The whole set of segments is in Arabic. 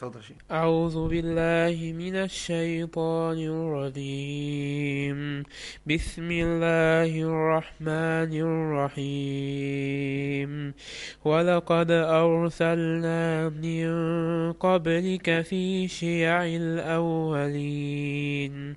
تفضل شيء أعوذ بالله من الشيطان الرجيم. بسم الله الرحمن الرحيم. ولقد أرسلنا من قبلك في شيع الأولين.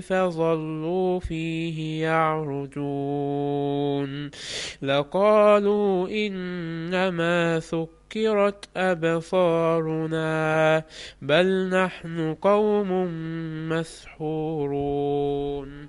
فظلوا فيه يعرجون. لقالوا إنما سكرت أبصارنا بل نحن قوم مسحورون.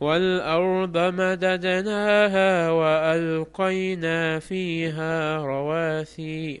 والأرض مددناها وألقينا فيها رواسي.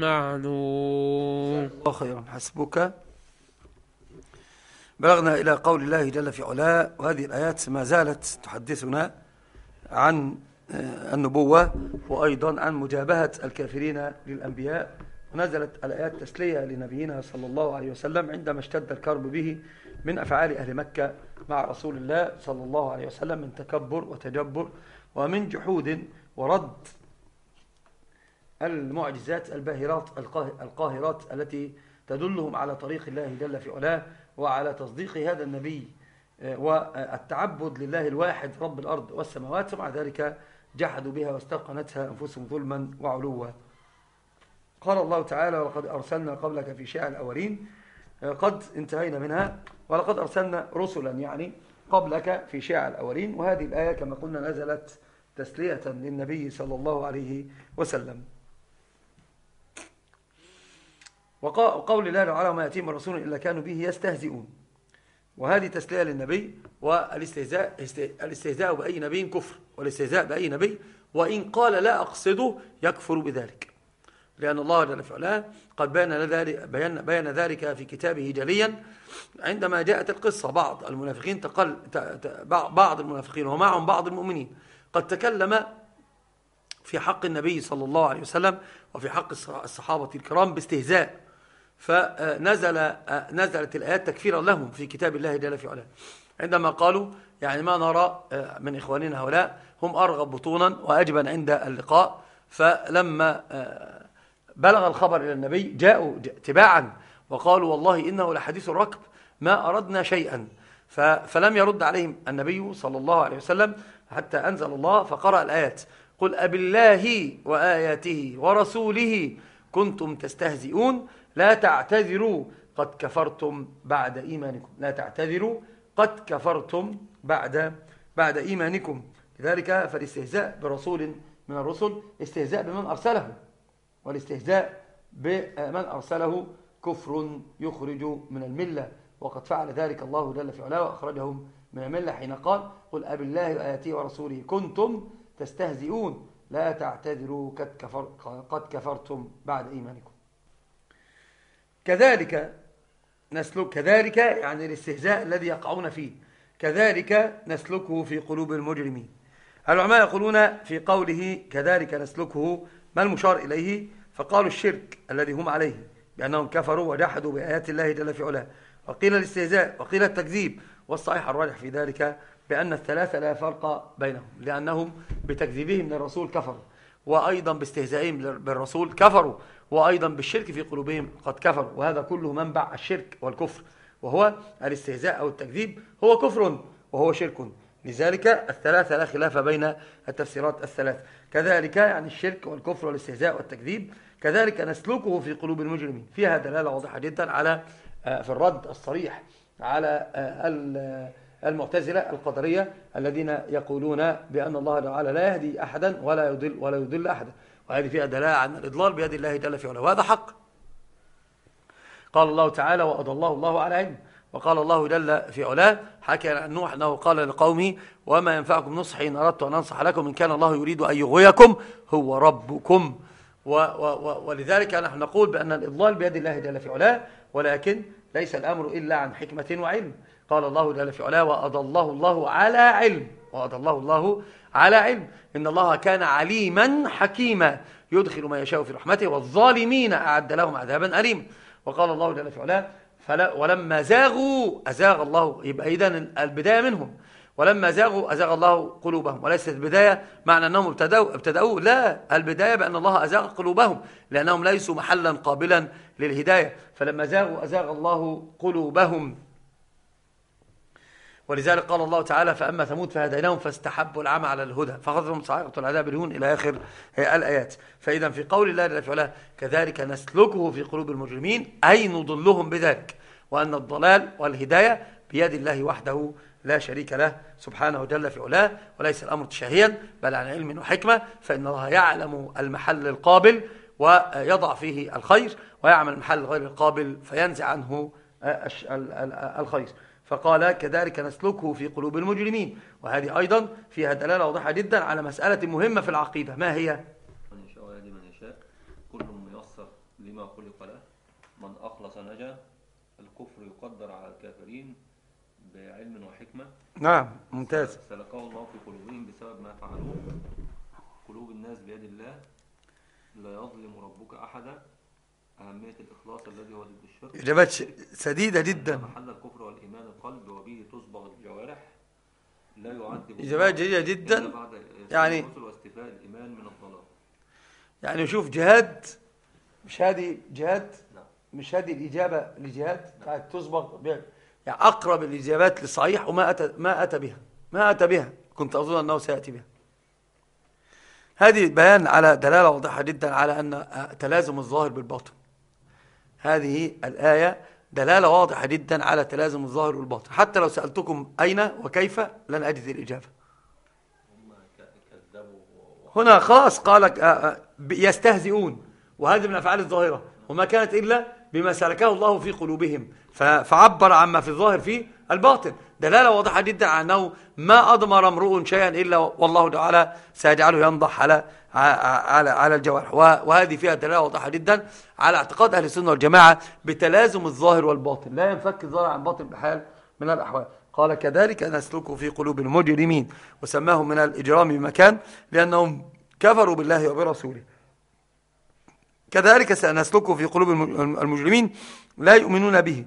معلوم. الله خيرا حسبك. بلغنا إلى قول الله جل في علاه وهذه الآيات ما زالت تحدثنا عن النبوة وأيضا عن مجابهة الكافرين للأنبياء. ونزلت الآيات تسلية لنبينا صلى الله عليه وسلم عندما اشتد الكرب به من أفعال أهل مكة مع رسول الله صلى الله عليه وسلم من تكبر وتجبر ومن جحود ورد. المعجزات الباهرات القاهرات التي تدلهم على طريق الله جل في علاه وعلى تصديق هذا النبي والتعبد لله الواحد رب الأرض والسماوات ومع ذلك جحدوا بها واستوقنتها أنفسهم ظلما وعلوا. قال الله تعالى ولقد أرسلنا قبلك في شيع الأولين قد انتهينا منها ولقد أرسلنا رسلا يعني قبلك في شيع الأولين. وهذه الآية كما قلنا نزلت تسلية للنبي صلى الله عليه وسلم. وقول الله تعالى ما يأتيهم الرسول إلا كانوا به يستهزئون. وهذه تسلية للنبي والاستهزاء الاستهزاء بأي نبي كفر والاستهزاء بأي نبي وإن قال لا أقصده يكفر بذلك. لأن الله جل وعلا قد بيان ذلك, بيان, بيان ذلك في كتابه جليا عندما جاءت القصة. بعض المنافقين تقل بعض المنافقين ومعهم بعض المؤمنين قد تكلم في حق النبي صلى الله عليه وسلم وفي حق الصحابة الكرام باستهزاء. فنزل نزلت الآيات تكفيرا لهم في كتاب الله جل في علاه. عندما قالوا يعني ما نرى من إخواننا هؤلاء هم أرغب بطونا وأجبا عند اللقاء. فلما بلغ الخبر إلى النبي جاءوا تباعا وقالوا والله إنه لحديث الركب ما أردنا شيئا. فلم يرد عليهم النبي صلى الله عليه وسلم حتى أنزل الله فقرأ الآيات. قل أب الله وآياته ورسوله كنتم تستهزئون لا تعتذروا قد كفرتم بعد إيمانكم. لا تعتذروا قد كفرتم بعد بعد إيمانكم. لذلك فالاستهزاء برسول من الرسل استهزاء بمن أرسله والاستهزاء بمن أرسله كفر يخرج من الملة. وقد فعل ذلك الله جل في علاه وأخرجهم من الملة حين قال قل أب الله وآياته ورسوله كنتم تستهزئون. لا تعتذروا قد, كفر قد كفرتم بعد إيمانكم. كذلك نسلك كذلك يعني الاستهزاء الذي يقعون فيه. كذلك نسلكه في قلوب المجرمين. العلماء يقولون في قوله كذلك نسلكه ما المشار إليه؟ فقالوا الشرك الذي هم عليه بأنهم كفروا وجحدوا بآيات الله جل في علاه. وقيل الاستهزاء وقيل التكذيب والصحيح الراجح في ذلك بأن الثلاثة لا فرق بينهم لأنهم بتكذيبهم للرسول كفروا. وأيضا باستهزائهم بالرسول كفروا وأيضا بالشرك في قلوبهم قد كفروا. وهذا كله منبع الشرك والكفر. وهو الاستهزاء أو التكذيب. هو كفر وهو شرك. لذلك الثلاثة لا خلاف بين التفسيرات الثلاث. كذلك يعني الشرك والكفر والاستهزاء والتكذيب كذلك نسلكه في قلوب المجرمين. فيها دلالة واضحة جدا على آه، في الرد الصريح على آه، المعتزلة القدرية الذين يقولون بأن الله تعالى لا يهدي أحدا ولا يضل ولا يضل أحدا. وهذه فيها دلالة عن الإضلال بيد الله جل في علاه. وهذا حق. قال الله تعالى وأضله الله على علم. وقال الله جل في علاه حكى عن نوح أنه قال لقومه وما ينفعكم نصحي إن أردت أن أنصح لكم إن كان الله يريد أن يغويكم هو ربكم. و و ولذلك نحن نقول بأن الإضلال بيد الله جل في علاه ولكن ليس الأمر إلا عن حكمة وعلم. قال الله جل في علاه وأضله الله على علم. وأضله الله على علم. إن الله كان عليما حكيما. يدخل ما يشاء في رحمته والظالمين أعد لهم عذابا أليما. وقال الله جل في علاه فلا ولما زاغوا أزاغ الله. يبقى إذن البداية منهم. ولما زاغوا أزاغ الله قلوبهم. وليست البداية معنى أنهم ابتدأوا, ابتدأوا. لا البداية بأن الله أزاغ قلوبهم. لأنهم ليسوا محلا قابلا للهداية. فلما زاغوا أزاغ الله قلوبهم. ولذلك قال الله تعالى فأما ثمود فهديناهم فاستحبوا العمى على الهدى فخذهم صاعقة العذاب الهون إلى آخر الآيات. فإذا في قول الله جل وعلا كذلك نسلكه في قلوب المجرمين أي نضلهم بذلك وأن الضلال والهداية بيد الله وحده لا شريك له سبحانه جل في علاه وليس الأمر تشهيا بل عن علم وحكمة. فإن الله يعلم المحل القابل ويضع فيه الخير ويعمل المحل غير القابل فينزع عنه الخير. فقال كذلك نسلكه في قلوب المجرمين. وهذه أيضا فيها دلالة واضحة جدا على مسألة مهمة في العقيدة. ما هي؟ من يشاء ويهدي من يشاء. كل ميسر لما خلق له. من أخلص نجا. الكفر يقدر على الكافرين بعلم وحكمة. نعم ممتاز. سلكه الله في قلوبهم بسبب ما فعلوه. قلوب الناس بيد الله. لا يظلم ربك أحدا. أهمية الإخلاص الذي هو ضد الشرك. إجابات سديدة جدا. محل الكفر والإيمان القلب وبه تصبغ الجوارح لا يعذب إجابات جيدة جدا. يعني واستفاء الإيمان من الضلال. يعني شوف جهاد مش هذه جهاد؟ نعم. مش هذه الإجابة لجهاد؟ نعم. تصبغ يعني أقرب الإجابات للصحيح وما أتى, ما أتى بها ما أتى بها. كنت أظن أنه سيأتي بها. هذه بيان على دلالة واضحة جدا على أن تلازم الظاهر بالباطن. هذه الآية دلالة واضحة جدا على تلازم الظاهر والباطن. حتى لو سألتكم أين وكيف لن أجد الإجابة. هنا خلاص قال آه، آه، يستهزئون وهذه من أفعال الظاهرة وما كانت إلا بما سلكه الله في قلوبهم فعبر عما في الظاهر في الباطن. دلالة واضحة جدا على أنه ما أضمر امرؤ شيئا إلا والله تعالى سيجعله ينضح على على على الجوارح. وهذه فيها دلالة واضحة جدا على اعتقاد أهل السنة والجماعة بتلازم الظاهر والباطن. لا ينفك الظاهر عن باطن بحال من الأحوال. قال كذلك نسلكه في قلوب المجرمين وسماهم من الإجرام بمكان لأنهم كفروا بالله وبرسوله. كذلك سنسلكه في قلوب المجرمين لا يؤمنون به.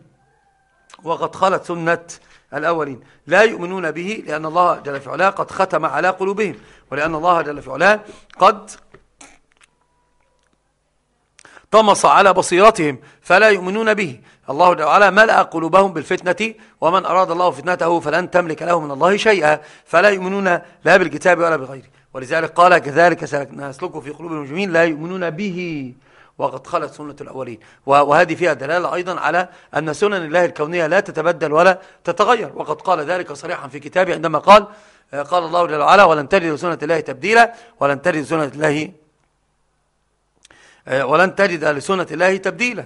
وقد خلت سنة الأولين. لا يؤمنون به لأن الله جل في علاه قد ختم على قلوبهم ولأن الله جل في علاه قد طمس على بصيرتهم فلا يؤمنون به. الله جل وعلا ملأ قلوبهم بالفتنة ومن أراد الله فتنته فلن تملك له من الله شيئا. فلا يؤمنون لا بالكتاب ولا بغيره. ولذلك قال كذلك سنسلكه في قلوب المجرمين لا يؤمنون به. وقد خلت سنة الأولين. وهذه فيها دلالة أيضا على أن سنن الله الكونية لا تتبدل ولا تتغير. وقد قال ذلك صريحا في كتابه عندما قال قال الله جل وعلا ولن تجد سنة الله تبديلا ولن تجد سنة الله ولن تجد لسنة الله تبديلا.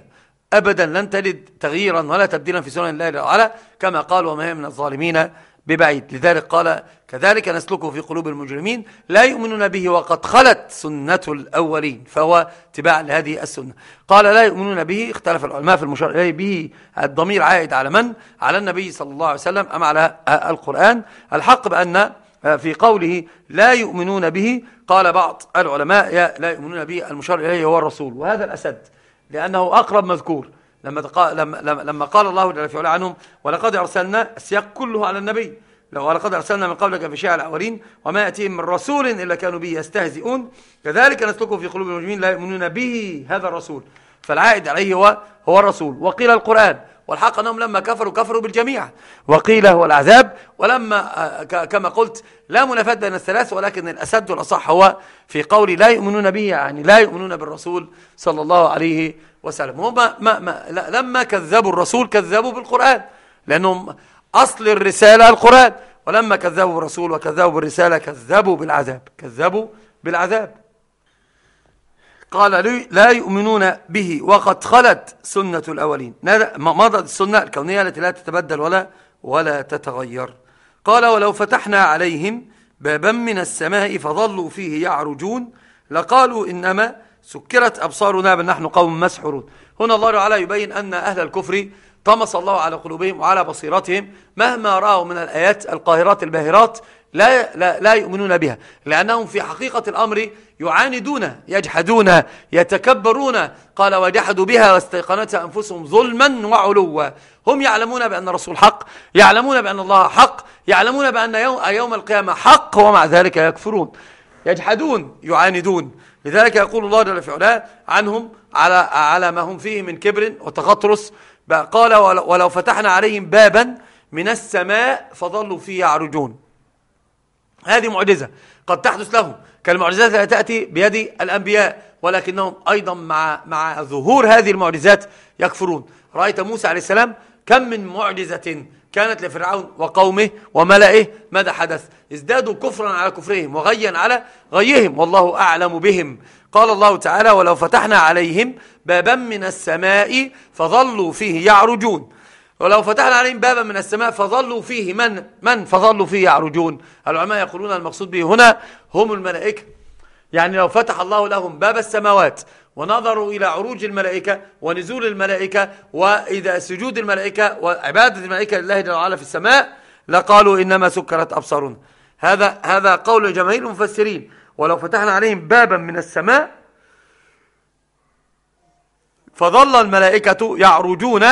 أبدا لن تجد تغييرا ولا تبديلا في سنن الله جل وعلا كما قال وما هي من الظالمين ببعيد. لذلك قال كذلك نسلكه في قلوب المجرمين لا يؤمنون به وقد خلت سنة الأولين فهو اتباع لهذه السنة. قال لا يؤمنون به اختلف العلماء في المشار إليه به الضمير عائد على من؟ على النبي صلى الله عليه وسلم أم على القرآن؟ الحق بأن في قوله لا يؤمنون به قال بعض العلماء لا يؤمنون به المشار إليه هو الرسول. وهذا الأسد لأنه أقرب مذكور. لما, لما, لما قال الله جل وعلا عنهم ولقد أرسلنا السياق كله على النبي. ولقد أرسلنا من قبلك في شيع الأولين وما يأتيهم من رسول إلا كانوا به يستهزئون. كذلك نسلكه في قلوب المجرمين لا يؤمنون به هذا الرسول. فالعائد عليه هو هو الرسول. وقيل القرآن والحق أنهم لما كفروا كفروا بالجميع. وقيل هو العذاب. ولما آه، كما قلت لا منافاة بين الثلاث ولكن الأسد والأصح هو في قول لا يؤمنون به يعني لا يؤمنون بالرسول صلى الله عليه وسلم. هم ما ما لما كذبوا الرسول كذبوا بالقرآن لأنهم أصل الرسالة القرآن. ولما كذبوا بالرسول وكذبوا بالرسالة كذبوا بالعذاب كذبوا بالعذاب. قال لا يؤمنون به وقد خلت سنة الأولين. مضت السنة الكونية التي لا تتبدل ولا ولا تتغير. قال ولو فتحنا عليهم بابا من السماء فظلوا فيه يعرجون لقالوا إنما سكرت أبصارنا بل نحن قوم مسحرون هنا الله تعالى يبين أن أهل الكفر طمس الله على قلوبهم وعلى بصيرتهم مهما رأوا من الآيات القاهرات الباهرات لا, لا, لا يؤمنون بها لأنهم في حقيقة الأمر يعاندون يجحدون يتكبرون. قال وجحدوا بها واستيقنتها أنفسهم ظلما وعلوا. هم يعلمون بأن الرسول حق يعلمون بأن الله حق يعلمون بأن يوم, يوم القيامة حق ومع ذلك يكفرون. يجحدون يعاندون. لذلك يقول الله جل في عنهم على على ما هم فيه من كبر وتغطرس. قال ولو فتحنا عليهم بابا من السماء فظلوا فيه يعرجون. هذه معجزة قد تحدث لهم. كالمعجزات التي تأتي بيد الأنبياء ولكنهم أيضا مع, مع ظهور هذه المعجزات يكفرون. رأيت موسى عليه السلام كم من معجزة كانت لفرعون وقومه وملئه؟ ماذا حدث؟ ازدادوا كفرا على كفرهم وغيا على غيهم والله أعلم بهم. قال الله تعالى ولو فتحنا عليهم بابا من السماء فظلوا فيه يعرجون. ولو فتحنا عليهم بابا من السماء فظلوا فيه من؟ من فظلوا فيه يعرجون؟ العلماء يقولون المقصود به هنا هم الملائكة. يعني لو فتح الله لهم باب السماوات ونظروا إلى عروج الملائكة ونزول الملائكة وإذا سجود الملائكة وعبادة الملائكة لله جل وعلا في السماء لقالوا إنما سكرت أبصارنا. هذا هذا قول جماهير المفسرين. ولو فتحنا عليهم بابا من السماء فظل الملائكة يعرجون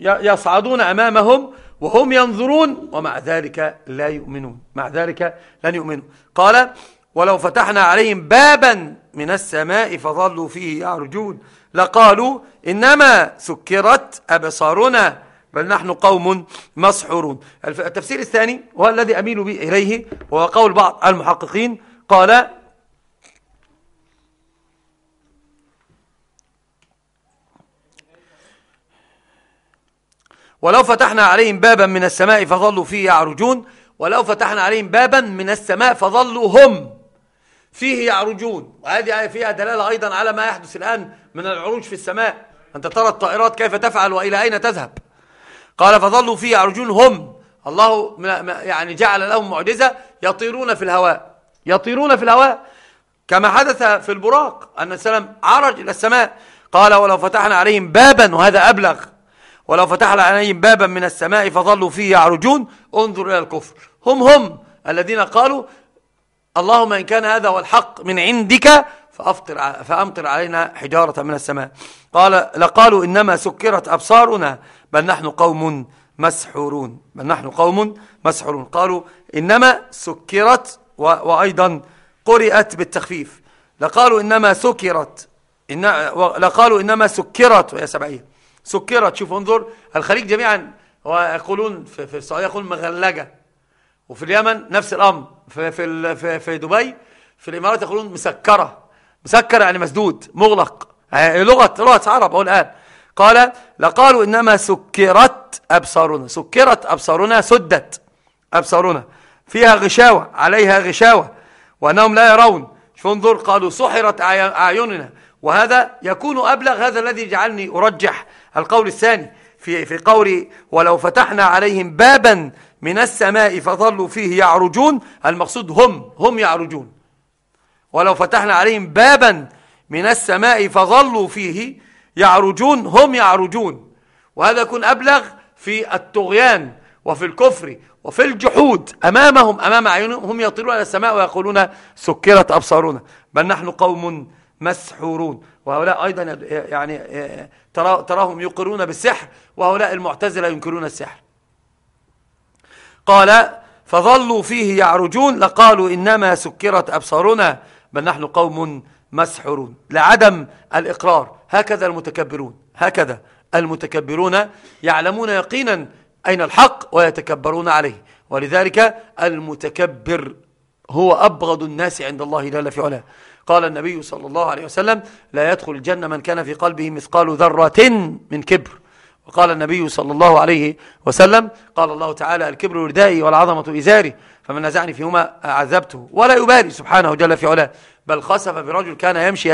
يصعدون أمامهم وهم ينظرون ومع ذلك لا يؤمنون. مع ذلك لن يؤمنوا. قال ولو فتحنا عليهم بابا من السماء فظلوا فيه يعرجون. لقالوا إنما سكرت أبصارنا بل نحن قوم مسحورون. التفسير الثاني وهو الذي أميل إليه وهو قول بعض المحققين. قال ولو فتحنا عليهم بابا من السماء فظلوا فيه يعرجون. ولو فتحنا عليهم بابا من السماء فظلوا هم فيه يعرجون. وهذه آية فيها دلالة أيضا على ما يحدث الآن من العروج في السماء. أنت ترى الطائرات كيف تفعل وإلى أين تذهب؟ قال فظلوا فيه يعرجون هم. الله يعني جعل لهم معجزة يطيرون في الهواء. يطيرون في الهواء. كما حدث في البراق أن السلام عرج إلى السماء. قال ولو فتحنا عليهم بابا وهذا أبلغ ولو فتحنا عليهم بابا من السماء فظلوا فيه يعرجون انظر إلى الكفر. هم هم الذين قالوا اللهم إن كان هذا هو الحق من عندك فأفطر فأمطر علينا حجارة من السماء. قال لقالوا إنما سكرت أبصارنا بل نحن قوم مسحورون. بل نحن قوم مسحورون. قالوا إنما سكرت وأيضا قرئت بالتخفيف. لقالوا إنما سكرت إن لقالوا إنما سكرت وهي سبعية سكرت شوف انظر. الخليج جميعا ويقولون في, السعودية يقولون مغلجة وفي اليمن نفس الأمر. في, في, في, في دبي في الإمارات يقولون مسكرة. مسكر يعني مسدود مغلق. يعني لغة لغة عرب أقول الآن. قال لقالوا إنما سكرت أبصارنا. سكرت أبصارنا سدت أبصارنا. فيها غشاوة عليها غشاوة. وأنهم لا يرون. فانظر قالوا سحرت أعيننا. وهذا يكون أبلغ هذا الذي جعلني أرجح. القول الثاني في في قول ولو فتحنا عليهم بابا من السماء فظلوا فيه يعرجون المقصود هم هم يعرجون. ولو فتحنا عليهم بابا من السماء فظلوا فيه يعرجون هم يعرجون. وهذا يكون أبلغ في الطغيان وفي الكفر وفي الجحود. أمامهم أمام أعينهم هم يطيرون على السماء ويقولون سكرت أبصارنا. بل نحن قوم مسحورون. وهؤلاء أيضا يعني تراهم يقرون بالسحر وهؤلاء المعتزلة ينكرون السحر. قال فظلوا فيه يعرجون لقالوا إنما سكرت أبصارنا بل نحن قوم مسحورون. لعدم الإقرار. هكذا المتكبرون هكذا المتكبرون يعلمون يقينا أين الحق ويتكبرون عليه. ولذلك المتكبر هو أبغض الناس عند الله جل في علاه. قال النبي صلى الله عليه وسلم لا يدخل الجنة من كان في قلبه مثقال ذرة من كبر. وقال النبي صلى الله عليه وسلم قال الله تعالى الكبر ردائي والعظمة إزاري فمن نزعني فيهما عذبته ولا يبالي سبحانه جل في علاه. بل خسف برجل كان يمشي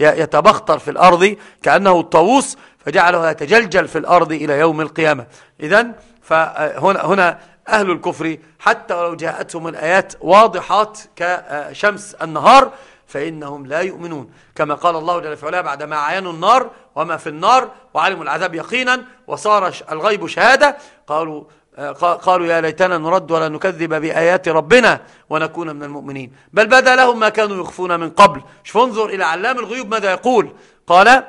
يتبختر في الأرض كأنه الطاووس فجعله يتجلجل في الأرض إلى يوم القيامة. إذن فهنا هنا أهل الكفر حتى ولو جاءتهم الآيات واضحات كشمس النهار فإنهم لا يؤمنون. كما قال الله جل وعلا بعدما عينوا النار وما في النار وعلموا العذاب يقينا وصار الغيب شهادة. قالوا قالوا يا ليتنا نرد ولا نكذب بآيات ربنا ونكون من المؤمنين. بل بدا لهم ما كانوا يخفون من قبل. شوف انظر إلى علام الغيوب ماذا يقول. قال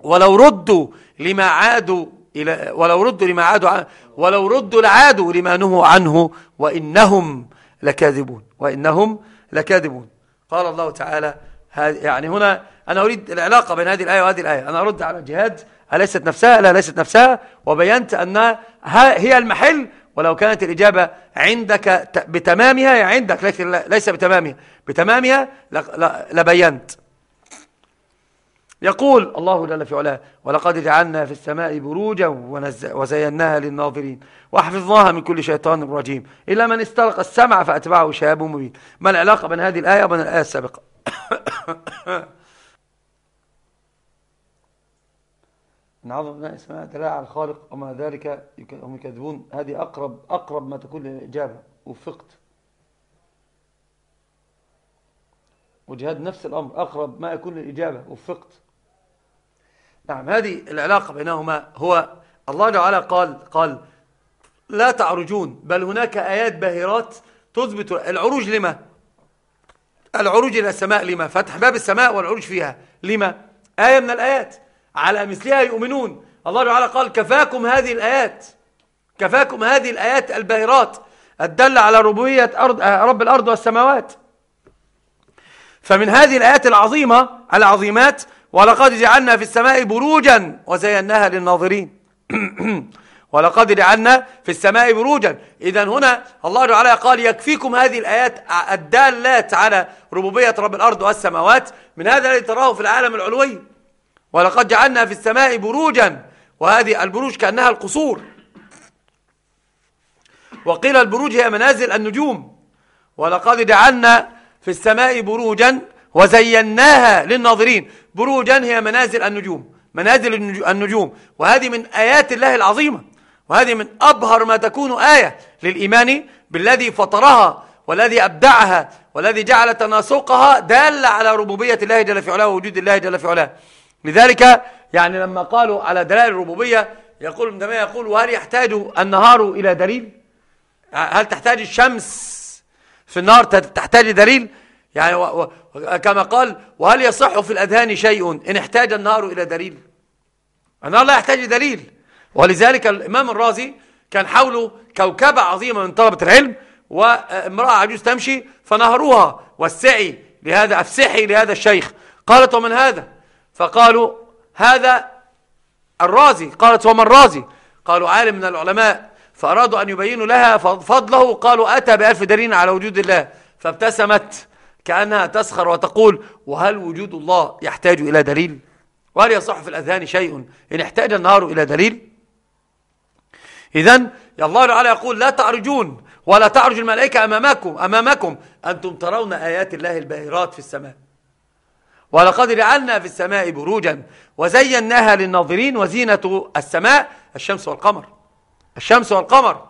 ولو ردوا لما عادوا إلى ولو ردوا لما عادوا ولو ردوا لعادوا لما نهوا عنه وإنهم لكاذبون. وإنهم لكاذبون. قال الله تعالى يعني هنا أنا أريد العلاقة بين هذه الآية وهذه الآية. أنا أرد على الجهاد أليست نفسها؟ لا ليست نفسها. وبينت أنها هي المحل. ولو كانت الإجابة عندك بتمامها هي عندك ليس بتمامها. بتمامها لبينت. يقول الله جل في علاه ولقد جعلنا في السماء بروجا وزيناها للناظرين. وحفظناها من كل شيطان رجيم. إلا من استلق السمع فأتبعه شهاب مبين. ما العلاقة بين هذه الآية وبين الآية السابقة؟ إن عظم اسمها؟ دلاء على الخالق. ومع ذلك هم يكذبون. هذه أقرب, أقرب ما تكون للإجابة. وفقت. وجهاد نفس الأمر. أقرب ما يكون للإجابة. وفقت. نعم هذه العلاقة بينهما هو الله تعالى قال قال لا تعرجون بل هناك آيات باهرات تثبت العروج لما؟ العروج إلى السماء لما؟ فتح باب السماء والعروج فيها لما؟ آية من الآيات. على مثلها يؤمنون. الله تعالى قال كفاكم هذه الآيات. كفاكم هذه الآيات الباهرات. الدل على ربوبية أرض رب الأرض والسماوات. فمن هذه الآيات العظيمة العظيمات ولقد جعلنا في السماء بروجا وزيناها للناظرين. ولقد جعلنا في السماء بروجا. إذا هنا الله تعالى قال يكفيكم هذه الآيات الدالات على ربوبية رب الأرض والسماوات. من هذا الذي تراه في العالم العلوي. ولقد جعلنا في السماء بروجا. وهذه البروج كأنها القصور. وقيل البروج هي منازل النجوم. ولقد جعلنا في السماء بروجا. وزيناها للناظرين. بروجا هي منازل النجوم منازل النجوم. وهذه من آيات الله العظيمة. وهذه من أبهر ما تكون آية للإيمان بالذي فطرها والذي أبدعها والذي جعل تناسقها دالة على ربوبية الله جل في علاه ووجود الله جل في علاه. لذلك يعني لما قالوا على دلائل الربوبية يقول ابن تيمية يقول وهل يحتاج النهار إلى دليل؟ هل تحتاج الشمس في النهار تحتاج دليل؟ يعني و... و... كما قال وهل يصح في الأذهان شيء إن احتاج النهار إلى دليل؟ النهار لا يحتاج دليل. ولذلك الإمام الرازي كان حوله كوكبة عظيمة من طلبة العلم وامرأة عجوز تمشي فنهروها والسعي لهذا افسحي لهذا الشيخ. قالت ومن هذا؟ فقالوا هذا الرازي. قالت ومن الرازي؟ قالوا عالم من العلماء فأرادوا أن يبينوا لها فضله قالوا أتى بألف دليل على وجود الله فابتسمت. كأنها تسخر وتقول وهل وجود الله يحتاج إلى دليل؟ وهل يصح في الأذهان شيء؟ إن احتاج النهار إلى دليل. إذن الله تعالى يقول لا تعرجون ولا تعرج الملائكة أمامكم, أمامكم. أنتم ترون آيات الله الباهرات في السماء. ولقد جعلنا في السماء بروجا وزيناها للناظرين وزينة السماء الشمس والقمر. الشمس والقمر.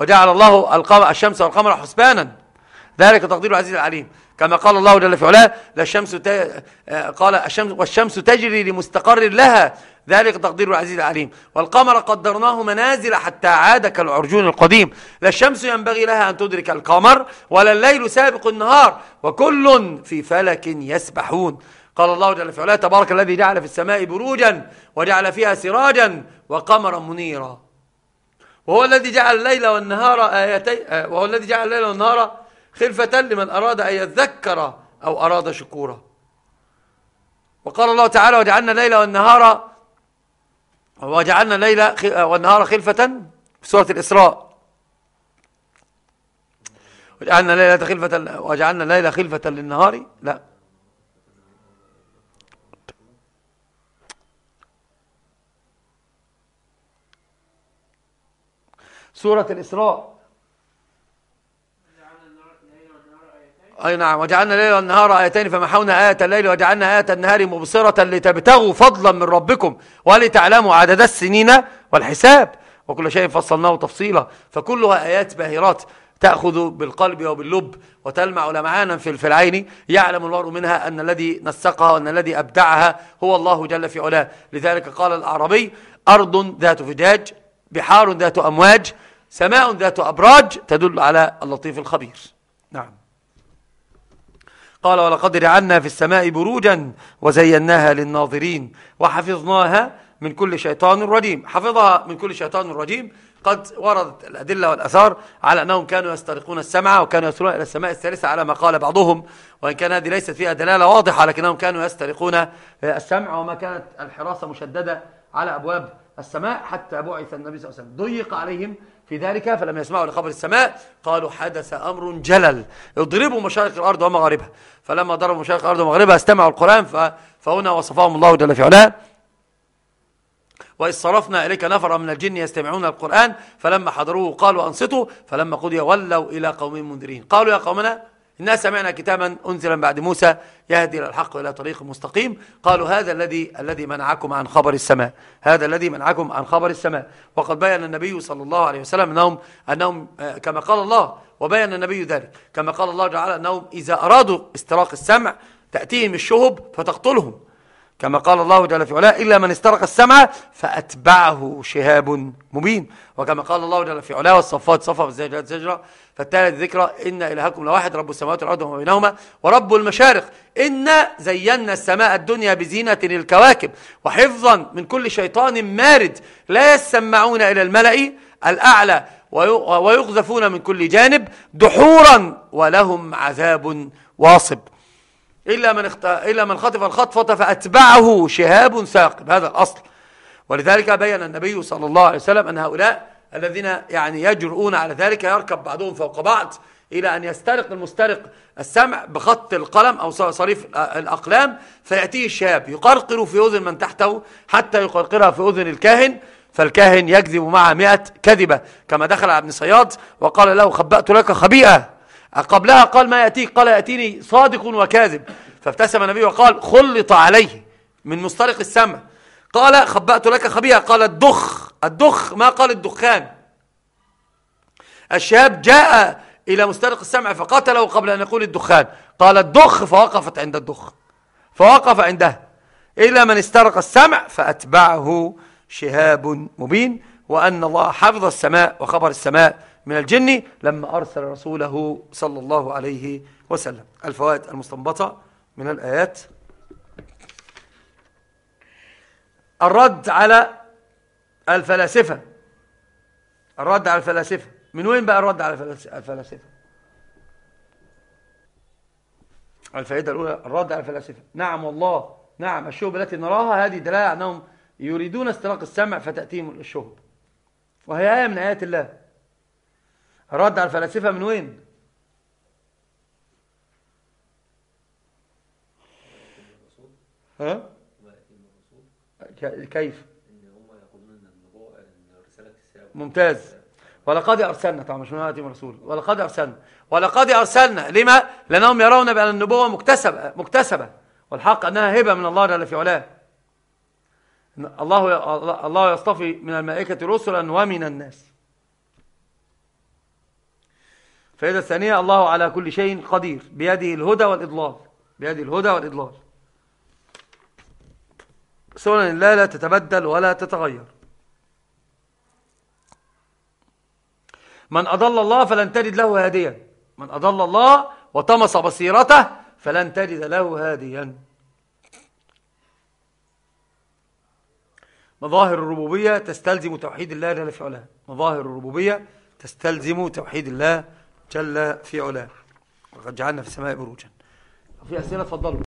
وجعل الله الشمس والقمر حسبانا. ذلك تقدير العزيز العليم. كما قال الله جل في علاه الشمس ت... قال الشمس والشمس تجري لمستقر لها. ذلك تقدير العزيز العليم. والقمر قدرناه منازل حتى عاد كالعرجون القديم. لا الشمس ينبغي لها أن تدرك القمر ولا الليل سابق النهار وكل في فلك يسبحون. قال الله جل في علاه تبارك الذي جعل في السماء بروجا وجعل فيها سراجا وقمرا منيرا. وهو الذي جعل الليل والنهار آيتين آه، وهو الذي جعل الليل والنهار خلفة لمن أراد أن يذكر أو أراد شكورا وقال الله تعالى وجعلنا الليل والنهار وجعلنا الليل والنهار خلفة في سورة الإسراء. وجعلنا الليلة خلفة وجعلنا الليل خلفة للنهار. لا. سورة الإسراء أي نعم وجعلنا الليل والنهار آيتين فمحونا آية الليل وجعلنا آية النهار مبصرة لتبتغوا فضلا من ربكم ولتعلموا عدد السنين والحساب. وكل شيء فصلناه تفصيلا. فكلها آيات باهرات تأخذ بالقلب وباللب وتلمع لمعانا في العين. يعلم المرء منها أن الذي نسقها وأن الذي أبدعها هو الله جل في علاه. لذلك قال الأعربي أرض ذات فجاج بحار ذات أمواج سماء ذات أبراج تدل على اللطيف الخبير. نعم. قال ولقد جعلنا في السماء بروجا وزيناها للناظرين وحفظناها من كل شيطان رجيم. حفظها من كل شيطان رجيم. قد وردت الأدلة والأثار على أنهم كانوا يسترقون السمع وكانوا يصلون إلى السماء الثالثة على ما قال بعضهم وإن كان هذه ليست فيها دلالة واضحة لكنهم كانوا يسترقون السمع وما كانت الحراسة مشددة على أبواب السماء حتى بعث النبي صلى الله عليه وسلم. ضيق عليهم في ذلك فلم يسمعوا لخبر السماء قالوا حدث أمر جلل. اضربوا مشارق الأرض ومغاربها. فلما ضربوا مشارق الأرض ومغاربها استمعوا القرآن فهنا وصفهم الله جل في علاه. وإذ صرفنا إليك نفر من الجن يستمعون القرآن فلما حضروه قالوا أنصتوا فلما قضي ولوا إلى قوم منذرين. قالوا يا قومنا إنا سمعنا كتابا أنزلا بعد موسى يهدي إلى الحق إلى طريق مستقيم. قالوا هذا الذي الذي منعكم عن خبر السماء. هذا الذي منعكم عن خبر السماء. وقد بين النبي صلى الله عليه وسلم أنهم, أنهم آه، كما قال الله وبين النبي ذلك. كما قال الله تعالى أنهم إذا أرادوا استراق السمع تأتيهم الشهب فتقتلهم. كما قال الله جل في علاه إلا من استرق السمع فأتبعه شهاب مبين. وكما قال الله جل في علاه والصفات صفا والزجرات زجرة فالتالت ذكرى إن إلهكم لواحد رب السماوات والأرض وما بينهما ورب المشارق. إنا زينا السماء الدنيا بزينة الكواكب وحفظا من كل شيطان مارد. لا يسمعون إلى الملأ الأعلى ويقذفون من كل جانب دحورا ولهم عذاب واصب. إلا من, اخت... إلا من خطف الخطفة فأتبعه شهاب ثاقب هذا الأصل. ولذلك بين النبي صلى الله عليه وسلم أن هؤلاء الذين يعني يجرؤون على ذلك يركب بعضهم فوق بعض إلى أن يسترق المسترق السمع بخط القلم أو صريف الأقلام فيأتيه الشهاب يقرقر في أذن من تحته حتى يقرقرها في أذن الكاهن فالكاهن يكذب مع مئة كذبة كما دخل ابن صياد وقال له خبأت لك خبيئة. قبلها قال ما يأتيك؟ قال يأتيني صادق وكاذب. فابتسم النبي وقال خلط عليه من مسترق السمع قال خبأت لك خبيئة قال الدخ الدخ ما قال الدخان؟ الشاب جاء إلى مسترق السمع فقتله قبل أن يقول الدخان. قال الدخ فوقفت عند الدخ. فوقف عنده. إلى من استرق السمع فأتبعه شهاب مبين وأن الله حفظ السماء وخبر السماء من الجن لما أرسل رسوله صلى الله عليه وسلم. الفوائد المستنبطة من الآيات. الرد على الفلاسفة. الرد على الفلاسفة. من وين بقى الرد على الفلاسفة؟ الفائدة الأولى الرد على الفلاسفة. نعم والله. نعم الشهب التي نراها هذه دلالة أنهم يريدون استراق السمع فتأتيهم الشهب. وهي آية من آيات الله. رد على الفلاسفة من وين؟ ها؟ كيف؟ ممتاز. ولقد أرسلنا طبعا مش من هاتم الرسول. ولقد أرسلنا. ولقد أرسلنا. لما؟ لأنهم يرون بأن النبوة مكتسبة مكتسبة. والحق أنها هبة من الله جل في علاه. الله الله يصطفي من الملائكة رسلا ومن الناس. فإذا الثانية الله على كل شيء قدير بيده الهدى والإضلال بيده الهدى والإضلال. سنن الله لا تتبدل ولا تتغير. من أضل الله فلن تجد له هاديا. من أضل الله وطمس بصيرته فلن تجد له هاديا. مظاهر الربوبية تستلزم توحيد الله لا في علاه. مظاهر الربوبية تستلزم توحيد الله جل في علاه. وقد جعلنا في السماء بروجا. في أسئلة تفضلوا.